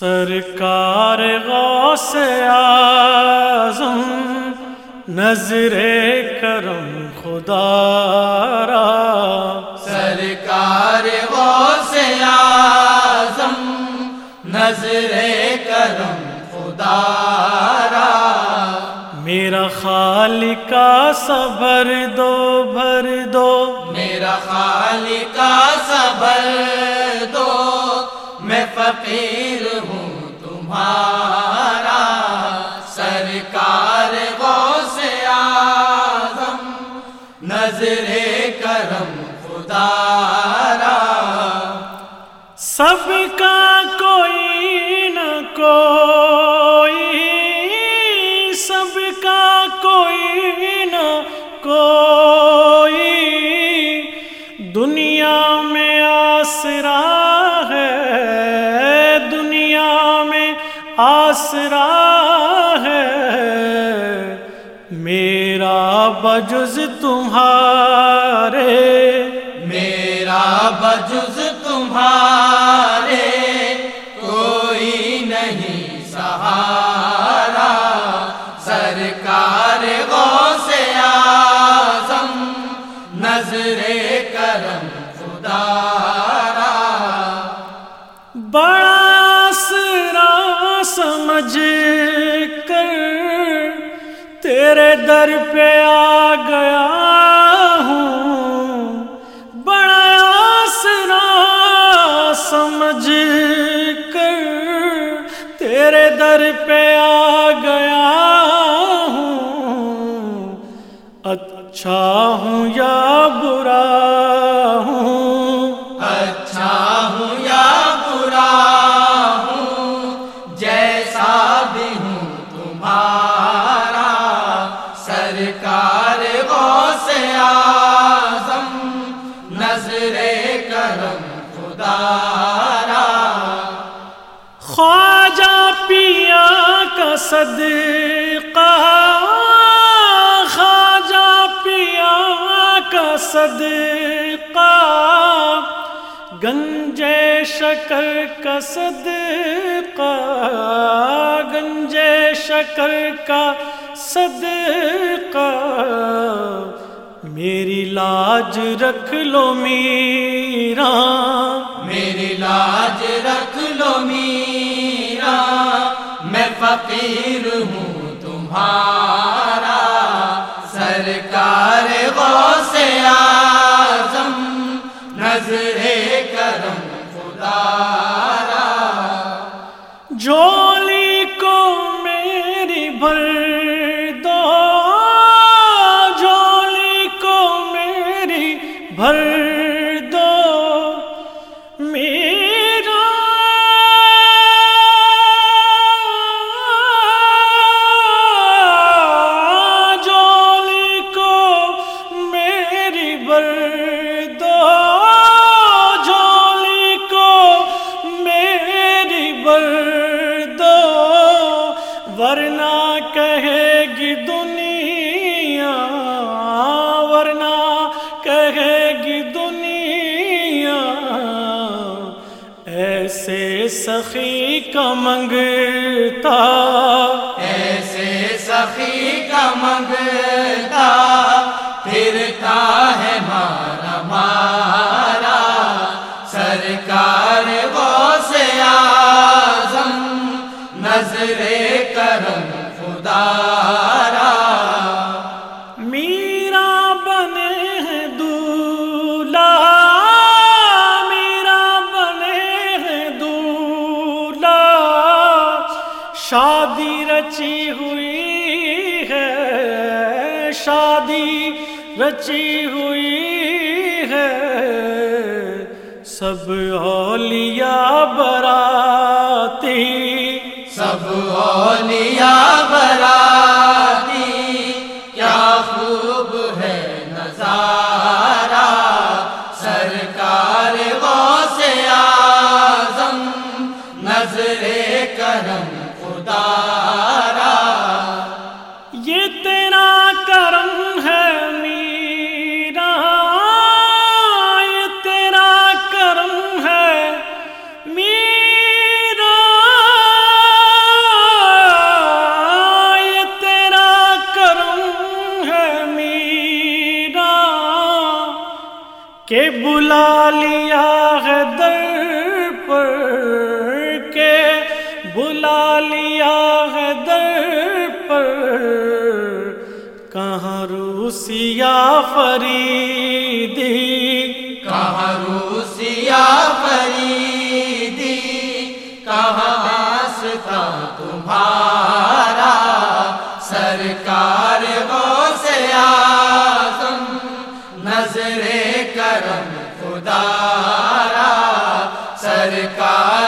سرکار غوث اعظم نظر کرم خدا را۔ سرکار غوث اعظم نظر کرم خدا را۔ میرا خالق کا صبر دو بھر دو۔ میرا خالق کا صبر دو۔ فقیر ہوں تمہارا سرکار غوث اعظم، نظر کرم خدا را سب کا کوئی نہ کوئی، سب کا کوئی نہ کوئی۔ آسرا ہے۔ میرا بجز تمہارے۔ میرا بجز تمہارے، کوئی نہیں سہارا۔ سرکار غوث اعظم، نظر در پہ آ گیا ہوں۔ بڑا سرا سمجھ کر تیرے در پہ آ گیا ہوں۔ اچھا ہوں یا صدقہ خواجہ پیا کا صدقہ گنجے شکر کا صدقہ گنجے شکر کا صدقہ میری لاج رکھ لو میرا، میری لاج رکھ لو میرا۔ فقیر ہوں تمہارا سرکار غوث سے میری بھر دو ورنہ کہے گی دنیا، ورنہ کہے گی دنیا، ایسے سخی کا منگتا۔ ایسے سخی کا منگتا پھرتا ہے شادی رچی ہوئی ہے شادی رچی ہوئی ہے۔ سب اولیاء براتی سب اولیاء بلا لیا ہے در پر۔ کہاں روسیا فریدی؟ کہاں روسیا فریدی؟ کہاں آستا تمہارا؟ سرکار وہ سے آزم نظر کرم خدا را سرکار